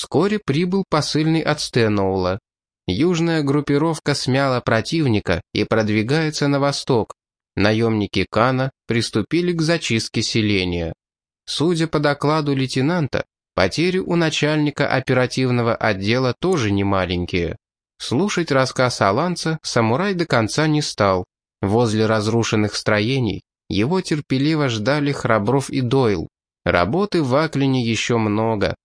Вскоре прибыл посыльный от Стеноула. Южная группировка смяла противника и продвигается на восток. Наемники Кана приступили к зачистке селения. Судя по докладу лейтенанта, потери у начальника оперативного отдела тоже немаленькие. Слушать рассказ Аланца самурай до конца не стал. Возле разрушенных строений его терпеливо ждали Храбров и Дойл. Работы в Аклине еще много.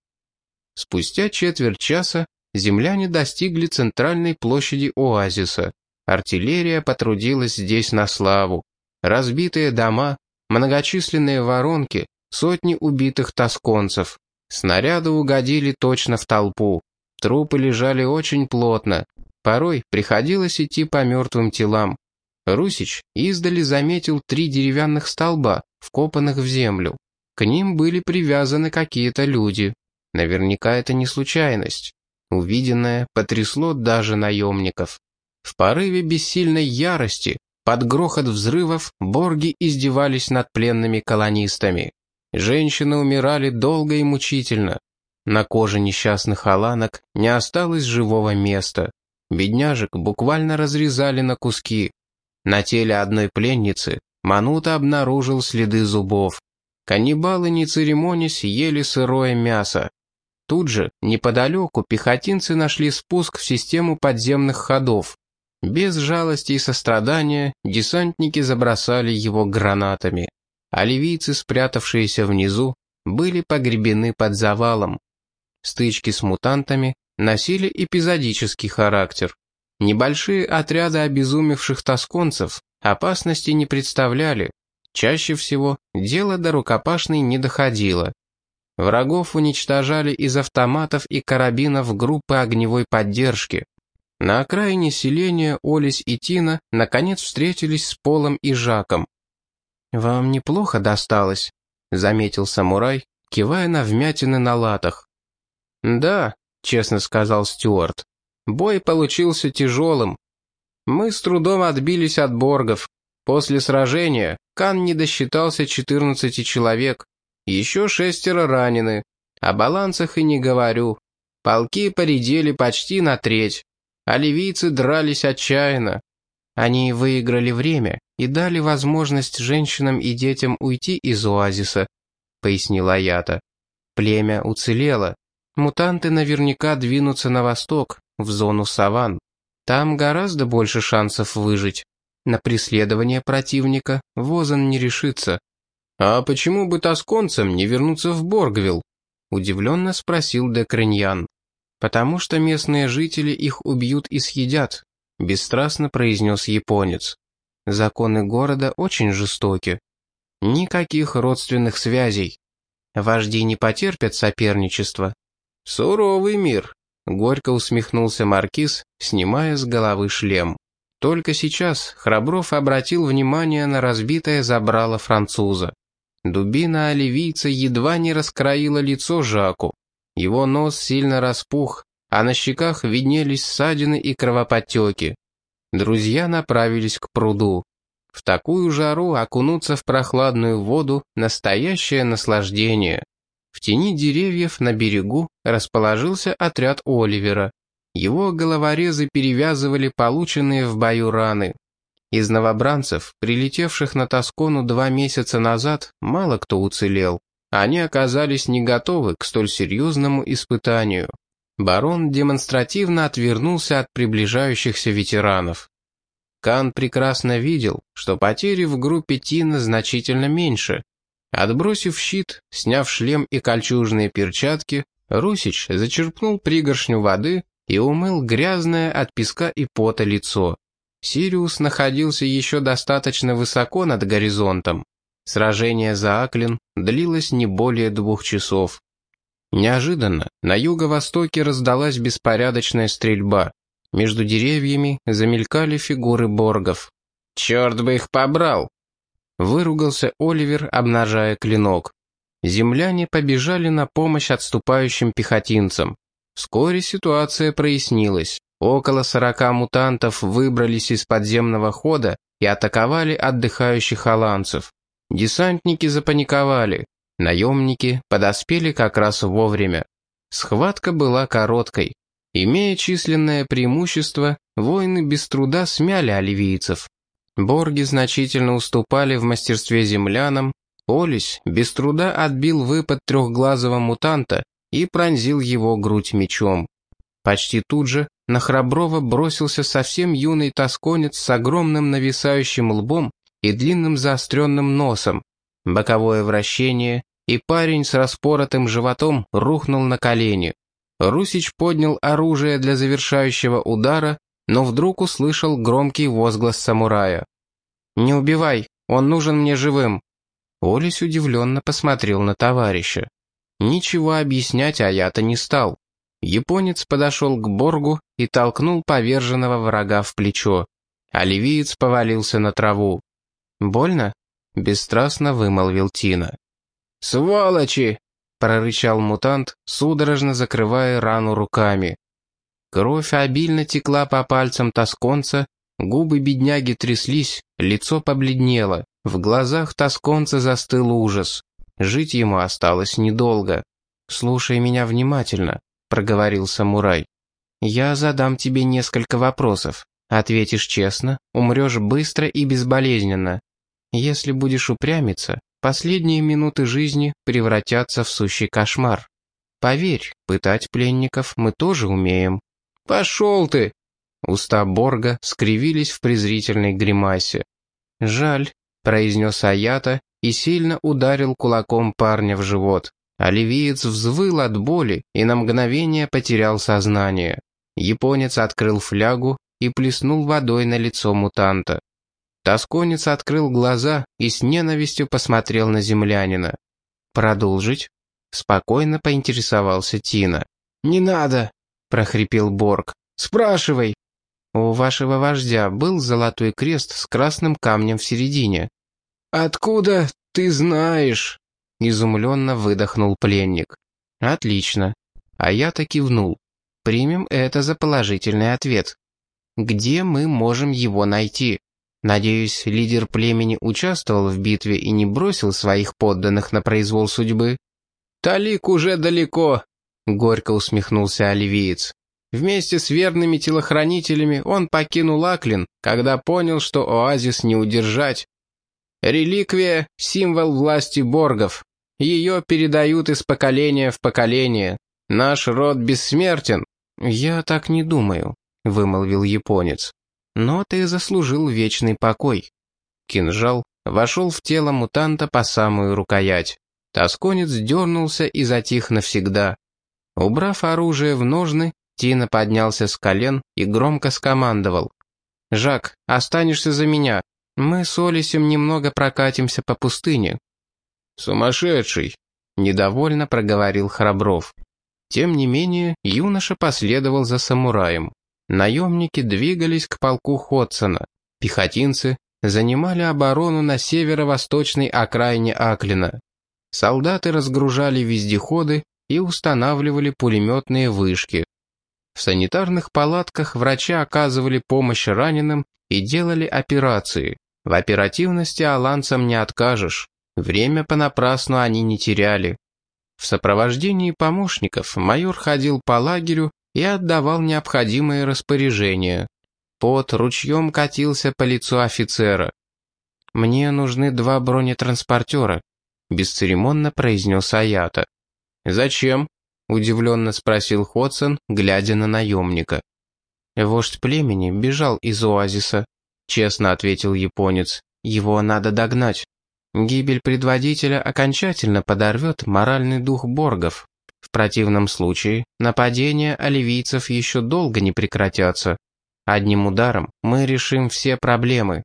Спустя четверть часа земляне достигли центральной площади оазиса. Артиллерия потрудилась здесь на славу. Разбитые дома, многочисленные воронки, сотни убитых тосконцев. Снаряды угодили точно в толпу. Трупы лежали очень плотно. Порой приходилось идти по мертвым телам. Русич издали заметил три деревянных столба, вкопанных в землю. К ним были привязаны какие-то люди. Наверняка это не случайность. Увиденное потрясло даже наемников. В порыве бессильной ярости, под грохот взрывов, борги издевались над пленными колонистами. Женщины умирали долго и мучительно. На коже несчастных аланок не осталось живого места. Бедняжек буквально разрезали на куски. На теле одной пленницы Манута обнаружил следы зубов. Каннибалы, не церемонясь, ели сырое мясо. Тут же, неподалеку, пехотинцы нашли спуск в систему подземных ходов. Без жалости и сострадания десантники забросали его гранатами, а ливийцы, спрятавшиеся внизу, были погребены под завалом. Стычки с мутантами носили эпизодический характер. Небольшие отряды обезумевших тосконцев опасности не представляли. Чаще всего дело до рукопашной не доходило. Врагов уничтожали из автоматов и карабинов группы огневой поддержки, на окраине селения Олесь и Тина наконец встретились с Полом и Жаком. «Вам неплохо досталось», — заметил самурай, кивая на вмятины на латах. «Да», — честно сказал Стюарт, — «бой получился тяжелым. Мы с трудом отбились от боргов. После сражения Кан не досчитался 14 человек, еще шестеро ранены. О балансах и не говорю. Полки поредели почти на треть а ливийцы дрались отчаянно. Они выиграли время и дали возможность женщинам и детям уйти из оазиса, пояснила Ята. Племя уцелело. Мутанты наверняка двинутся на восток, в зону саван. Там гораздо больше шансов выжить. На преследование противника Возан не решится. «А почему бы тосконцам не вернуться в Боргвилл?» — удивленно спросил Декриньян. «Потому что местные жители их убьют и съедят», — бесстрастно произнес японец. «Законы города очень жестоки. Никаких родственных связей. Вожди не потерпят соперничества». «Суровый мир», — горько усмехнулся Маркиз, снимая с головы шлем. Только сейчас Храбров обратил внимание на разбитое забрало француза. Дубина оливийца едва не раскроила лицо Жаку. Его нос сильно распух, а на щеках виднелись ссадины и кровоподтеки. Друзья направились к пруду. В такую жару окунуться в прохладную воду – настоящее наслаждение. В тени деревьев на берегу расположился отряд Оливера. Его головорезы перевязывали полученные в бою раны. Из новобранцев, прилетевших на Тоскону два месяца назад, мало кто уцелел. Они оказались не готовы к столь серьезному испытанию. Барон демонстративно отвернулся от приближающихся ветеранов. Кан прекрасно видел, что потери в группе Тина значительно меньше. Отбросив щит, сняв шлем и кольчужные перчатки, Русич зачерпнул пригоршню воды и умыл грязное от песка и пота лицо. Сириус находился еще достаточно высоко над горизонтом. Сражение за Аклин длилось не более двух часов. Неожиданно на юго-востоке раздалась беспорядочная стрельба. Между деревьями замелькали фигуры боргов. «Черт бы их побрал!» Выругался Оливер, обнажая клинок. Земляне побежали на помощь отступающим пехотинцам. Вскоре ситуация прояснилась. Около сорока мутантов выбрались из подземного хода и атаковали отдыхающих аланцев. Десантники запаниковали. Наемники подоспели как раз вовремя. Схватка была короткой. Имея численное преимущество, воины без труда смяли оливийцев. Борги значительно уступали в мастерстве землянам, Олесь без труда отбил выпад трехглазого мутанта и пронзил его грудь мечом. Почти тут же на Храброва бросился совсем юный тосконец с огромным нависающим лбом и длинным заостренным носом. Боковое вращение, и парень с распоротым животом рухнул на колени. Русич поднял оружие для завершающего удара, но вдруг услышал громкий возглас самурая. «Не убивай, он нужен мне живым». Олесь удивленно посмотрел на товарища. Ничего объяснять Аята не стал. Японец подошел к Боргу и толкнул поверженного врага в плечо. Оливиец повалился на траву. «Больно?» — бесстрастно вымолвил Тина. «Сволочи!» — прорычал мутант, судорожно закрывая рану руками. Кровь обильно текла по пальцам тосконца, губы бедняги тряслись, лицо побледнело, в глазах тосконца застыл ужас. Жить ему осталось недолго. «Слушай меня внимательно», — проговорил самурай. «Я задам тебе несколько вопросов. Ответишь честно, умрешь быстро и безболезненно. Если будешь упрямиться, последние минуты жизни превратятся в сущий кошмар. Поверь, пытать пленников мы тоже умеем. «Пошел ты!» Уста Борга скривились в презрительной гримасе. «Жаль», — произнес Аята и сильно ударил кулаком парня в живот. Оливиец взвыл от боли и на мгновение потерял сознание. Японец открыл флягу и плеснул водой на лицо мутанта. Тосконец открыл глаза и с ненавистью посмотрел на землянина. «Продолжить?» — спокойно поинтересовался Тина. «Не надо!» — прохрипел Борг. «Спрашивай!» «У вашего вождя был золотой крест с красным камнем в середине». «Откуда ты знаешь?» — изумленно выдохнул пленник. «Отлично. А я-то кивнул. Примем это за положительный ответ. Где мы можем его найти?» Надеюсь, лидер племени участвовал в битве и не бросил своих подданных на произвол судьбы. «Талик уже далеко», — горько усмехнулся оливиец. Вместе с верными телохранителями он покинул Аклин, когда понял, что оазис не удержать. Реликвия — символ власти боргов. Ее передают из поколения в поколение. Наш род бессмертен. «Я так не думаю», — вымолвил японец. Но ты заслужил вечный покой». Кинжал вошел в тело мутанта по самую рукоять. Тосконец дернулся и затих навсегда. Убрав оружие в ножны, Тина поднялся с колен и громко скомандовал. «Жак, останешься за меня. Мы с Олесем немного прокатимся по пустыне». «Сумасшедший!» — недовольно проговорил Храбров. Тем не менее, юноша последовал за самураем. Наемники двигались к полку Ходсона. Пехотинцы занимали оборону на северо-восточной окраине Аклина. Солдаты разгружали вездеходы и устанавливали пулеметные вышки. В санитарных палатках врачи оказывали помощь раненым и делали операции. В оперативности аланцам не откажешь. Время понапрасну они не теряли. В сопровождении помощников майор ходил по лагерю и отдавал необходимые распоряжения. Пот ручьем катился по лицу офицера. «Мне нужны два бронетранспортера», — бесцеремонно произнес Аята. «Зачем?» — удивленно спросил Ходсон, глядя на наемника. «Вождь племени бежал из оазиса», — честно ответил японец. «Его надо догнать. Гибель предводителя окончательно подорвет моральный дух боргов. В противном случае нападения оливийцев еще долго не прекратятся. Одним ударом мы решим все проблемы.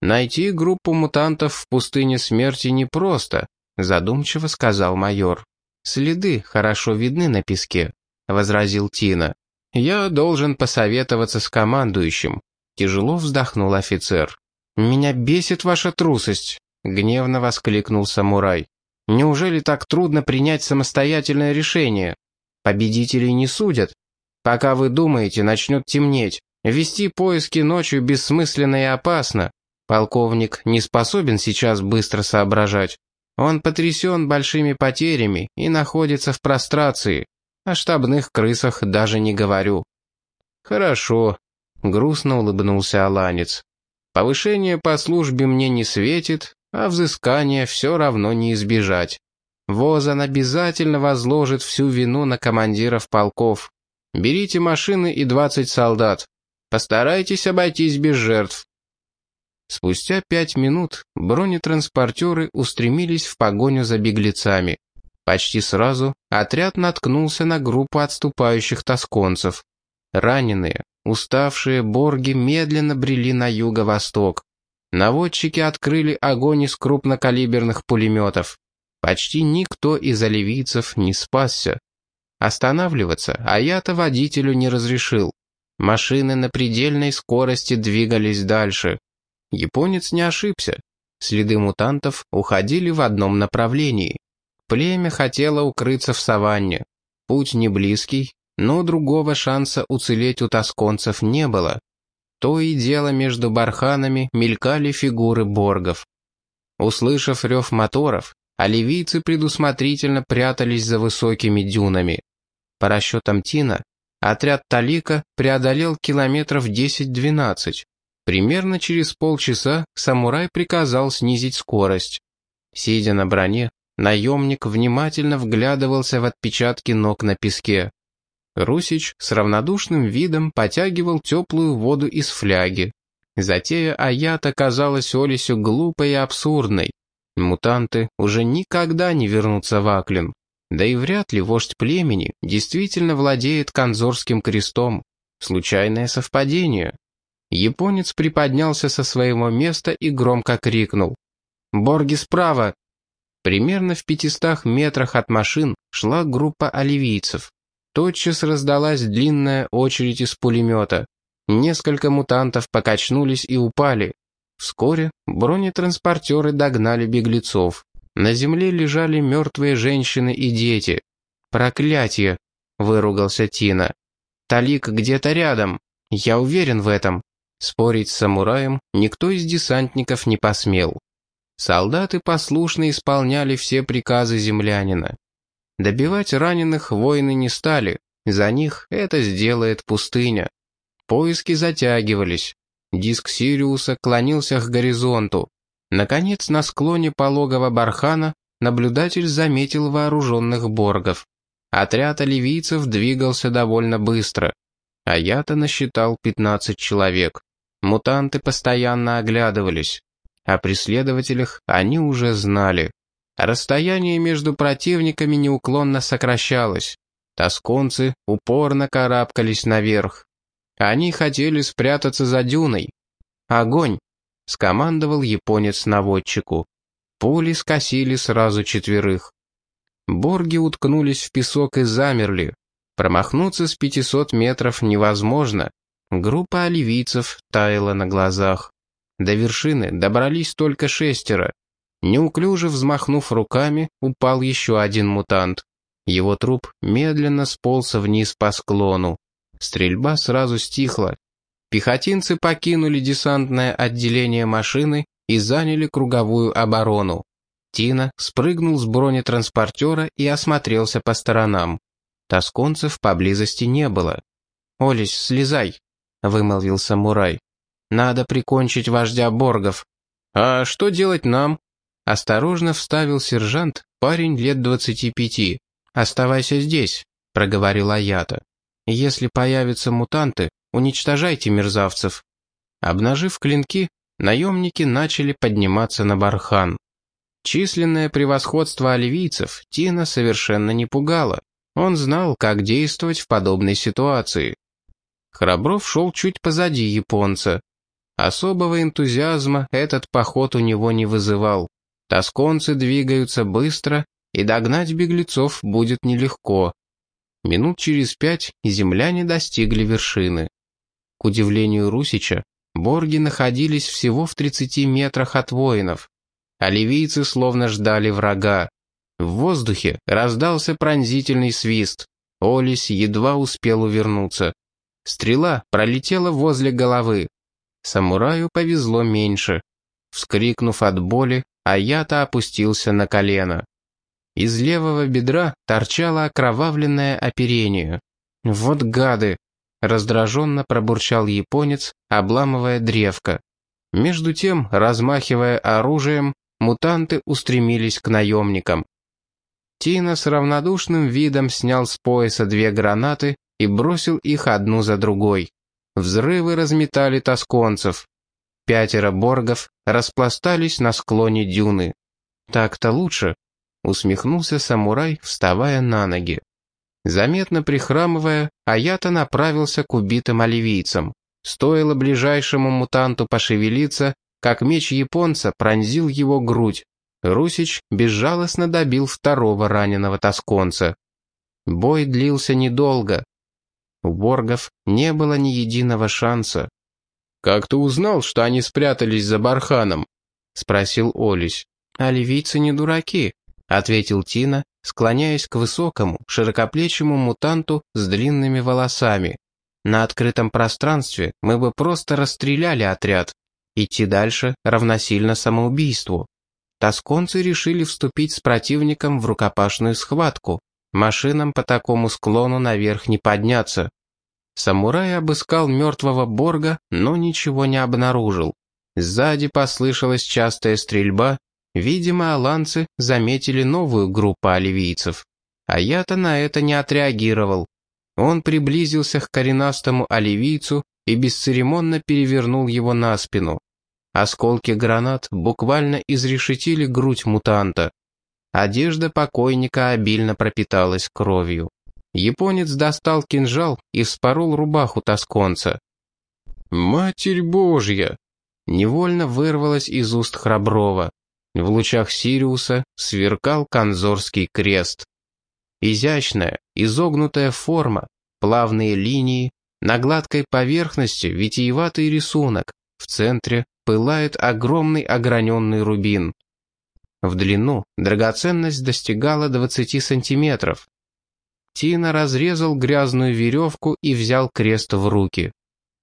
Найти группу мутантов в пустыне смерти непросто, задумчиво сказал майор. Следы хорошо видны на песке, возразил Тина. Я должен посоветоваться с командующим. Тяжело вздохнул офицер. «Меня бесит ваша трусость», — гневно воскликнул самурай. Неужели так трудно принять самостоятельное решение? Победителей не судят. Пока вы думаете, начнет темнеть. Вести поиски ночью бессмысленно и опасно. Полковник не способен сейчас быстро соображать. Он потрясен большими потерями и находится в прострации. О штабных крысах даже не говорю. Хорошо, грустно улыбнулся Аланец. Повышение по службе мне не светит, а взыскание все равно не избежать. Возан обязательно возложит всю вину на командиров полков. Берите машины и 20 солдат. Постарайтесь обойтись без жертв. Спустя пять минут бронетранспортеры устремились в погоню за беглецами. Почти сразу отряд наткнулся на группу отступающих тосконцев. Раненые, уставшие борги медленно брели на юго-восток. Наводчики открыли огонь из крупнокалиберных пулеметов. Почти никто из оливийцев не спасся. Останавливаться Аята водителю не разрешил. Машины на предельной скорости двигались дальше. Японец не ошибся. Следы мутантов уходили в одном направлении. Племя хотело укрыться в саванне. Путь не близкий, но другого шанса уцелеть у тосконцев не было. То и дело между барханами мелькали фигуры боргов. Услышав рев моторов, оливийцы предусмотрительно прятались за высокими дюнами. По расчетам Тина, отряд Талика преодолел километров 10-12. Примерно через полчаса самурай приказал снизить скорость. Сидя на броне, наемник внимательно вглядывался в отпечатки ног на песке. Русич с равнодушным видом потягивал теплую воду из фляги. Затея Аята казалась Олесю глупой и абсурдной. Мутанты уже никогда не вернутся в Аклин. Да и вряд ли вождь племени действительно владеет конзорским крестом. Случайное совпадение. Японец приподнялся со своего места и громко крикнул. «Борги справа!» Примерно в пятистах метрах от машин шла группа оливийцев. Тотчас раздалась длинная очередь из пулемета. Несколько мутантов покачнулись и упали. Вскоре бронетранспортеры догнали беглецов. На земле лежали мертвые женщины и дети. «Проклятие!» — выругался Тина. «Талик где-то рядом. Я уверен в этом». Спорить с самураем никто из десантников не посмел. Солдаты послушно исполняли все приказы землянина. Добивать раненых воины не стали, за них это сделает пустыня. Поиски затягивались. Диск Сириуса клонился к горизонту. Наконец, на склоне пологого бархана наблюдатель заметил вооруженных боргов. Отряд оливийцев двигался довольно быстро. А я-то насчитал 15 человек. Мутанты постоянно оглядывались. О преследователях они уже знали. Расстояние между противниками неуклонно сокращалось. Тосконцы упорно карабкались наверх. Они хотели спрятаться за дюной. «Огонь!» — скомандовал японец наводчику. Пули скосили сразу четверых. Борги уткнулись в песок и замерли. Промахнуться с 500 метров невозможно. Группа оливийцев таяла на глазах. До вершины добрались только шестеро. Неуклюже взмахнув руками, упал еще один мутант. Его труп медленно сполз вниз по склону. Стрельба сразу стихла. Пехотинцы покинули десантное отделение машины и заняли круговую оборону. Тина спрыгнул с бронетранспортера и осмотрелся по сторонам. Тосконцев поблизости не было. «Олесь, слезай», — вымолвил самурай. Надо прикончить вождя Боргов. А что делать нам? Осторожно вставил сержант, парень лет двадцати пяти. «Оставайся здесь», — проговорила Аята. «Если появятся мутанты, уничтожайте мерзавцев». Обнажив клинки, наемники начали подниматься на бархан. Численное превосходство оливийцев Тина совершенно не пугало. Он знал, как действовать в подобной ситуации. Храбров шел чуть позади японца. Особого энтузиазма этот поход у него не вызывал. Тосконцы двигаются быстро, и догнать беглецов будет нелегко. Минут через пять земляне достигли вершины. К удивлению Русича, борги находились всего в 30 метрах от воинов. А ливийцы словно ждали врага. В воздухе раздался пронзительный свист. Олесь едва успел увернуться. Стрела пролетела возле головы. Самураю повезло меньше. Вскрикнув от боли, Аята опустился на колено. Из левого бедра торчало окровавленное оперение. «Вот гады!» — раздраженно пробурчал японец, обламывая древко. Между тем, размахивая оружием, мутанты устремились к наемникам. Тина с равнодушным видом снял с пояса две гранаты и бросил их одну за другой. Взрывы разметали тосконцев. Пятеро боргов распластались на склоне дюны. «Так-то лучше», — усмехнулся самурай, вставая на ноги. Заметно прихрамывая, Аята направился к убитым оливийцам. Стоило ближайшему мутанту пошевелиться, как меч японца пронзил его грудь. Русич безжалостно добил второго раненого тосконца. Бой длился недолго. У боргов не было ни единого шанса. «Как ты узнал, что они спрятались за барханом?» — спросил Олесь. «А ливийцы не дураки», — ответил Тина, склоняясь к высокому, широкоплечему мутанту с длинными волосами. «На открытом пространстве мы бы просто расстреляли отряд. Идти дальше равносильно самоубийству. Тосконцы решили вступить с противником в рукопашную схватку. Машинам по такому склону наверх не подняться. Самурай обыскал мертвого Борга, но ничего не обнаружил. Сзади послышалась частая стрельба, видимо, аланцы заметили новую группу оливийцев. А я-то на это не отреагировал. Он приблизился к коренастому оливийцу и бесцеремонно перевернул его на спину. Осколки гранат буквально изрешетили грудь мутанта. Одежда покойника обильно пропиталась кровью. Японец достал кинжал и вспорол рубаху тосконца. «Матерь Божья!» Невольно вырвалось из уст Храброва. В лучах Сириуса сверкал конзорский крест. Изящная, изогнутая форма, плавные линии, на гладкой поверхности витиеватый рисунок, в центре пылает огромный ограненный рубин. В длину драгоценность достигала 20 сантиметров. Тина разрезал грязную веревку и взял крест в руки.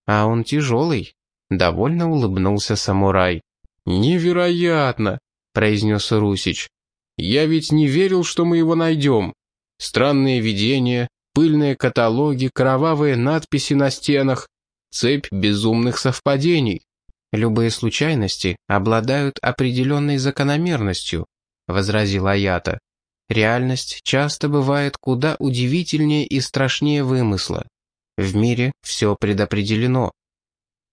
А он тяжелый. Довольно улыбнулся самурай. «Невероятно!» — произнес Русич. «Я ведь не верил, что мы его найдем. Странные видения, пыльные каталоги, кровавые надписи на стенах, цепь безумных совпадений. «Любые случайности обладают определенной закономерностью», — возразил Аята. «Реальность часто бывает куда удивительнее и страшнее вымысла. В мире все предопределено».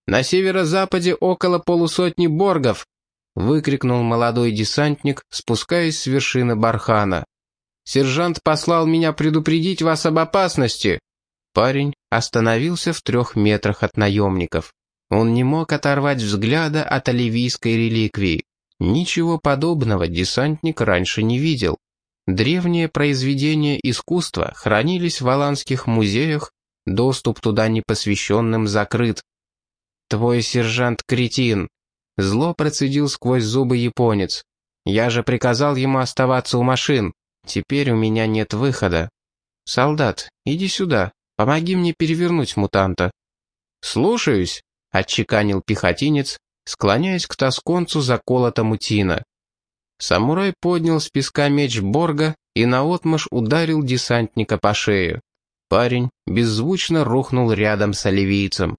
«На северо-западе около полусотни боргов!» — выкрикнул молодой десантник, спускаясь с вершины бархана. «Сержант послал меня предупредить вас об опасности!» Парень остановился в трех метрах от наемников. Он не мог оторвать взгляда от оливийской реликвии. Ничего подобного десантник раньше не видел. Древние произведения искусства хранились в аланских музеях, доступ туда непосвященным закрыт. «Твой сержант кретин!» Зло процедил сквозь зубы японец. «Я же приказал ему оставаться у машин. Теперь у меня нет выхода. Солдат, иди сюда, помоги мне перевернуть мутанта». «Слушаюсь», — отчеканил пехотинец, склоняясь к тосконцу заколотому тина. Самурай поднял с песка меч Борга и наотмашь ударил десантника по шее. Парень беззвучно рухнул рядом с оливийцем.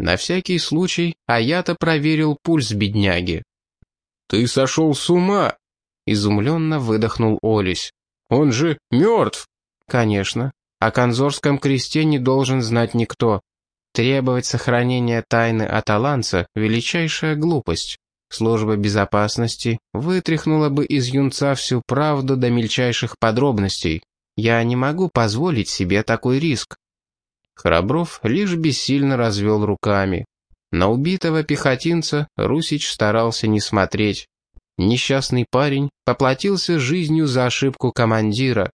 На всякий случай Аята проверил пульс бедняги. «Ты сошел с ума!» — изумленно выдохнул Олесь. «Он же мертв!» «Конечно. О Конзорском кресте не должен знать никто. Требовать сохранения тайны от Аланца – величайшая глупость. Служба безопасности вытряхнула бы из юнца всю правду до мельчайших подробностей. Я не могу позволить себе такой риск. Храбров лишь бессильно развел руками. На убитого пехотинца Русич старался не смотреть. Несчастный парень поплатился жизнью за ошибку командира.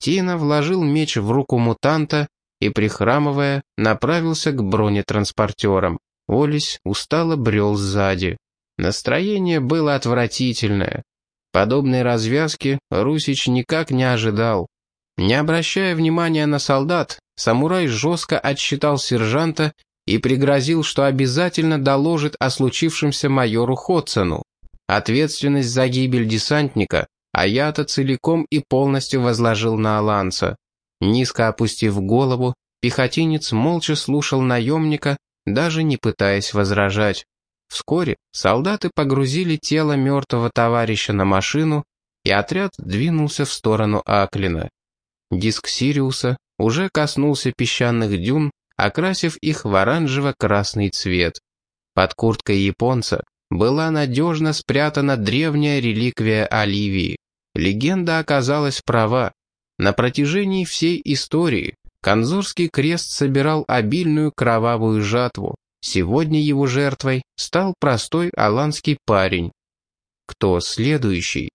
Тина вложил меч в руку мутанта и, прихрамывая, направился к бронетранспортерам. Олесь устало брел сзади. Настроение было отвратительное. Подобной развязки Русич никак не ожидал. Не обращая внимания на солдат, самурай жестко отсчитал сержанта и пригрозил, что обязательно доложит о случившемся майору Ходсону. Ответственность за гибель десантника а я-то целиком и полностью возложил на Аланса. Низко опустив голову, пехотинец молча слушал наемника, даже не пытаясь возражать. Вскоре солдаты погрузили тело мертвого товарища на машину, и отряд двинулся в сторону Аклина. Диск Сириуса уже коснулся песчаных дюн, окрасив их в оранжево-красный цвет. Под курткой японца была надежно спрятана древняя реликвия Оливии. Легенда оказалась права. На протяжении всей истории Конзорский крест собирал обильную кровавую жатву. Сегодня его жертвой стал простой аланский парень. Кто следующий?